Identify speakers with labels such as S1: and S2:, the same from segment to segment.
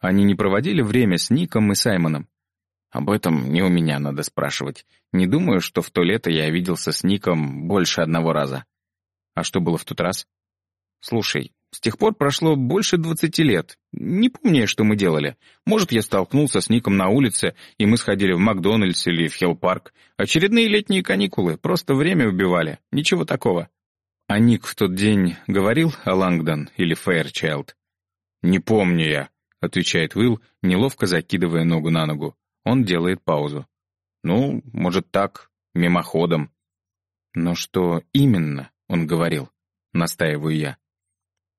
S1: Они не проводили время с Ником и Саймоном? Об этом не у меня надо спрашивать. Не думаю, что в то лето я виделся с Ником больше одного раза. А что было в тот раз? Слушай, с тех пор прошло больше двадцати лет. Не помню, что мы делали. Может, я столкнулся с Ником на улице, и мы сходили в Макдональдс или в Хилл-парк. Очередные летние каникулы, просто время убивали. Ничего такого. А Ник в тот день говорил о Лангдон или Фэйрчайлд? «Не помню я», — отвечает Уилл, неловко закидывая ногу на ногу. Он делает паузу. «Ну, может, так, мимоходом». «Но что именно?» — он говорил, настаиваю я.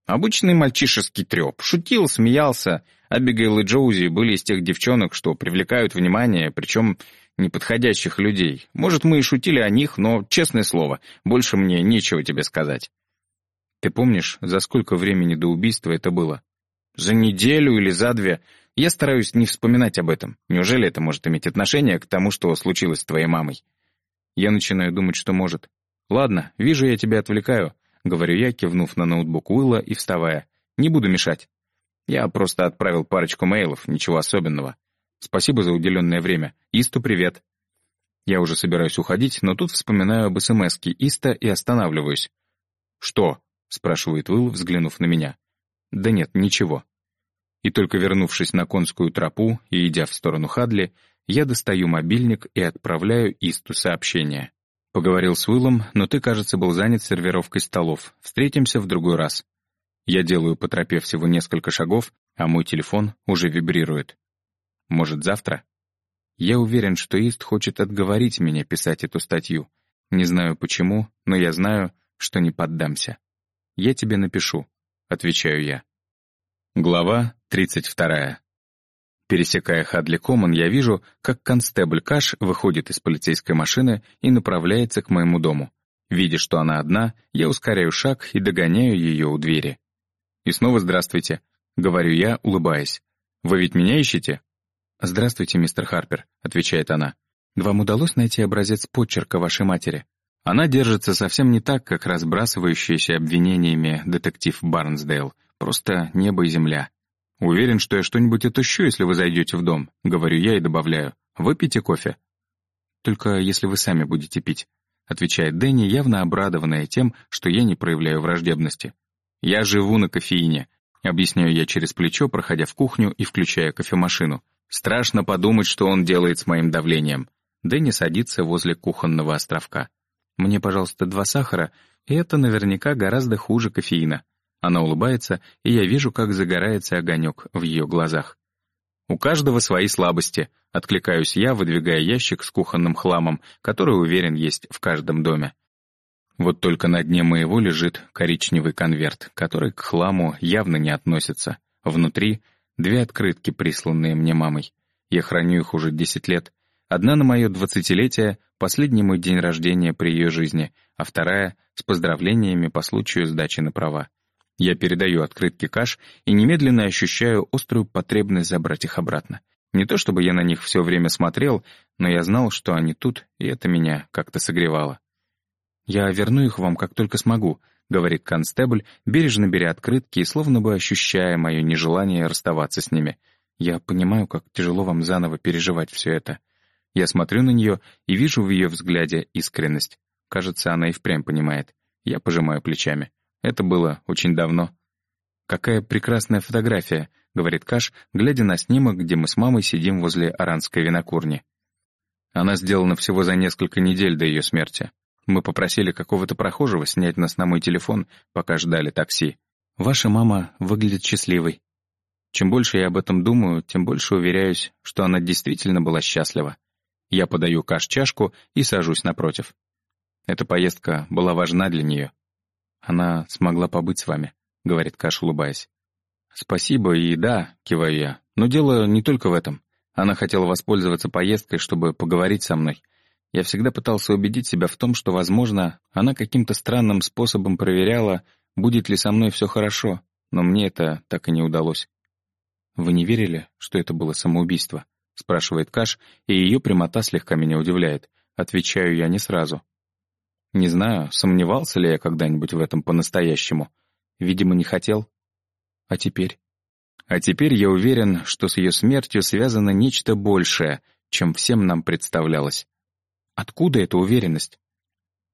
S1: Обычный мальчишеский треп. Шутил, смеялся. Абигейл и Джоузи были из тех девчонок, что привлекают внимание, причем неподходящих людей. Может, мы и шутили о них, но, честное слово, больше мне нечего тебе сказать. Ты помнишь, за сколько времени до убийства это было? За неделю или за две? Я стараюсь не вспоминать об этом. Неужели это может иметь отношение к тому, что случилось с твоей мамой? Я начинаю думать, что может. Ладно, вижу, я тебя отвлекаю. — говорю я, кивнув на ноутбук Уилла и вставая. «Не буду мешать. Я просто отправил парочку мейлов, ничего особенного. Спасибо за уделенное время. Исту привет». Я уже собираюсь уходить, но тут вспоминаю об СМСке Иста и останавливаюсь. «Что?» — спрашивает Уилл, взглянув на меня. «Да нет, ничего». И только вернувшись на конскую тропу и идя в сторону Хадли, я достаю мобильник и отправляю Исту сообщение. Поговорил с Уиллом, но ты, кажется, был занят сервировкой столов. Встретимся в другой раз. Я делаю по тропе всего несколько шагов, а мой телефон уже вибрирует. Может, завтра? Я уверен, что Ист хочет отговорить меня писать эту статью. Не знаю почему, но я знаю, что не поддамся. Я тебе напишу, отвечаю я. Глава тридцать вторая. Пересекая Хадли Коммон, я вижу, как констебль Каш выходит из полицейской машины и направляется к моему дому. Видя, что она одна, я ускоряю шаг и догоняю ее у двери. «И снова здравствуйте», — говорю я, улыбаясь. «Вы ведь меня ищете?» «Здравствуйте, мистер Харпер», — отвечает она. «Вам удалось найти образец почерка вашей матери?» Она держится совсем не так, как разбрасывающаяся обвинениями детектив Барнсдейл. Просто небо и земля. «Уверен, что я что-нибудь отыщу, если вы зайдете в дом», — говорю я и добавляю. «Выпейте кофе». «Только если вы сами будете пить», — отвечает Дэнни, явно обрадованная тем, что я не проявляю враждебности. «Я живу на кофеине», — объясняю я через плечо, проходя в кухню и включая кофемашину. «Страшно подумать, что он делает с моим давлением». Дэнни садится возле кухонного островка. «Мне, пожалуйста, два сахара, и это наверняка гораздо хуже кофеина». Она улыбается, и я вижу, как загорается огонек в ее глазах. «У каждого свои слабости», — откликаюсь я, выдвигая ящик с кухонным хламом, который, уверен, есть в каждом доме. Вот только на дне моего лежит коричневый конверт, который к хламу явно не относится. Внутри — две открытки, присланные мне мамой. Я храню их уже десять лет. Одна на мое двадцатилетие, последний мой день рождения при ее жизни, а вторая — с поздравлениями по случаю сдачи на права. Я передаю открытки каш и немедленно ощущаю острую потребность забрать их обратно. Не то чтобы я на них все время смотрел, но я знал, что они тут, и это меня как-то согревало. «Я верну их вам, как только смогу», — говорит констебль, бережно беря открытки и словно бы ощущая мое нежелание расставаться с ними. «Я понимаю, как тяжело вам заново переживать все это». Я смотрю на нее и вижу в ее взгляде искренность. Кажется, она и впрямь понимает. Я пожимаю плечами. Это было очень давно. «Какая прекрасная фотография», — говорит Каш, глядя на снимок, где мы с мамой сидим возле аранской винокурни. Она сделана всего за несколько недель до ее смерти. Мы попросили какого-то прохожего снять нас на мой телефон, пока ждали такси. Ваша мама выглядит счастливой. Чем больше я об этом думаю, тем больше уверяюсь, что она действительно была счастлива. Я подаю Каш чашку и сажусь напротив. Эта поездка была важна для нее. «Она смогла побыть с вами», — говорит Каш, улыбаясь. «Спасибо и да», — киваю я. «Но дело не только в этом. Она хотела воспользоваться поездкой, чтобы поговорить со мной. Я всегда пытался убедить себя в том, что, возможно, она каким-то странным способом проверяла, будет ли со мной все хорошо, но мне это так и не удалось. «Вы не верили, что это было самоубийство?» — спрашивает Каш, и ее прямота слегка меня удивляет. Отвечаю я не сразу. Не знаю, сомневался ли я когда-нибудь в этом по-настоящему. Видимо, не хотел. А теперь? А теперь я уверен, что с ее смертью связано нечто большее, чем всем нам представлялось. Откуда эта уверенность?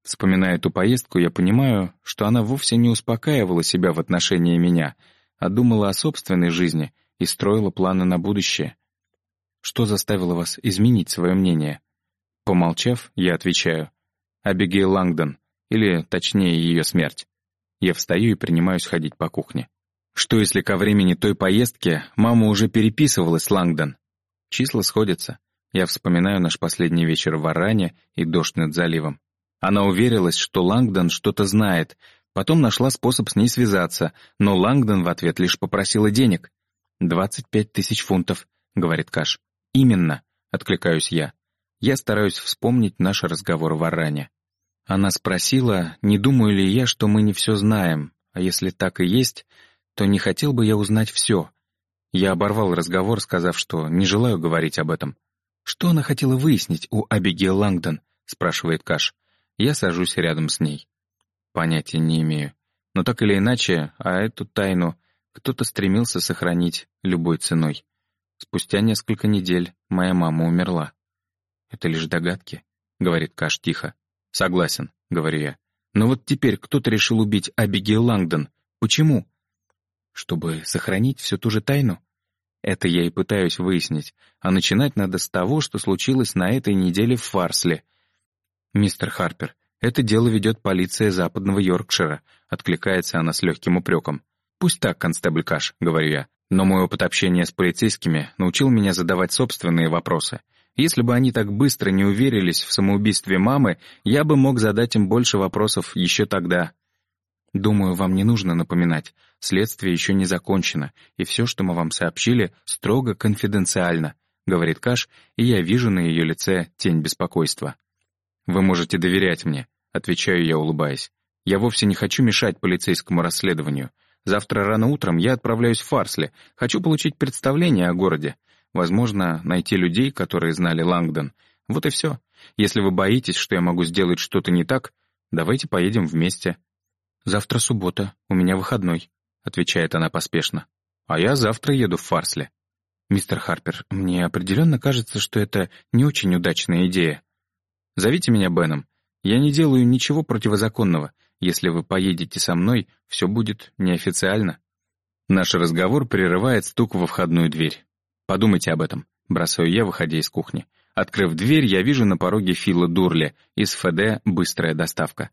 S1: Вспоминая эту поездку, я понимаю, что она вовсе не успокаивала себя в отношении меня, а думала о собственной жизни и строила планы на будущее. Что заставило вас изменить свое мнение? Помолчав, я отвечаю. Абигейл Лангдон, или, точнее, ее смерть. Я встаю и принимаюсь ходить по кухне. Что если ко времени той поездки мама уже переписывалась с Лангдон? Числа сходятся. Я вспоминаю наш последний вечер в Аране и дождь над заливом. Она уверилась, что Лангдон что-то знает, потом нашла способ с ней связаться, но Лангдон в ответ лишь попросила денег. «Двадцать пять тысяч фунтов», — говорит Каш. «Именно», — откликаюсь я. Я стараюсь вспомнить наш разговор в Аране. Она спросила, не думаю ли я, что мы не все знаем, а если так и есть, то не хотел бы я узнать все. Я оборвал разговор, сказав, что не желаю говорить об этом. «Что она хотела выяснить у Абигейл Лангдон?» — спрашивает Каш. Я сажусь рядом с ней. Понятия не имею. Но так или иначе, а эту тайну кто-то стремился сохранить любой ценой. Спустя несколько недель моя мама умерла. «Это лишь догадки», — говорит Каш тихо. «Согласен», — говорю я. «Но вот теперь кто-то решил убить Абигейл Лангдон. Почему?» «Чтобы сохранить всю ту же тайну?» Это я и пытаюсь выяснить, а начинать надо с того, что случилось на этой неделе в Фарсле — «Мистер Харпер, это дело ведет полиция западного Йоркшира», откликается она с легким упреком. «Пусть так, констебль Каш», — говорю я, но мой опыт общения с полицейскими научил меня задавать собственные вопросы. Если бы они так быстро не уверились в самоубийстве мамы, я бы мог задать им больше вопросов еще тогда. Думаю, вам не нужно напоминать. Следствие еще не закончено, и все, что мы вам сообщили, строго конфиденциально, говорит Каш, и я вижу на ее лице тень беспокойства. «Вы можете доверять мне», — отвечаю я, улыбаясь. «Я вовсе не хочу мешать полицейскому расследованию. Завтра рано утром я отправляюсь в Фарсли. Хочу получить представление о городе. Возможно, найти людей, которые знали Лангдон. Вот и все. Если вы боитесь, что я могу сделать что-то не так, давайте поедем вместе». «Завтра суббота, у меня выходной», — отвечает она поспешно. «А я завтра еду в Фарсли». «Мистер Харпер, мне определенно кажется, что это не очень удачная идея. Зовите меня Беном. Я не делаю ничего противозаконного. Если вы поедете со мной, все будет неофициально». Наш разговор прерывает стук во входную дверь. «Подумайте об этом», — бросаю я, выходя из кухни. Открыв дверь, я вижу на пороге Фила Дурли из ФД «Быстрая доставка».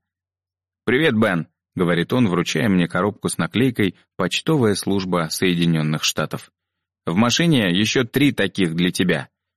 S1: «Привет, Бен», — говорит он, вручая мне коробку с наклейкой «Почтовая служба Соединенных Штатов». «В машине еще три таких для тебя».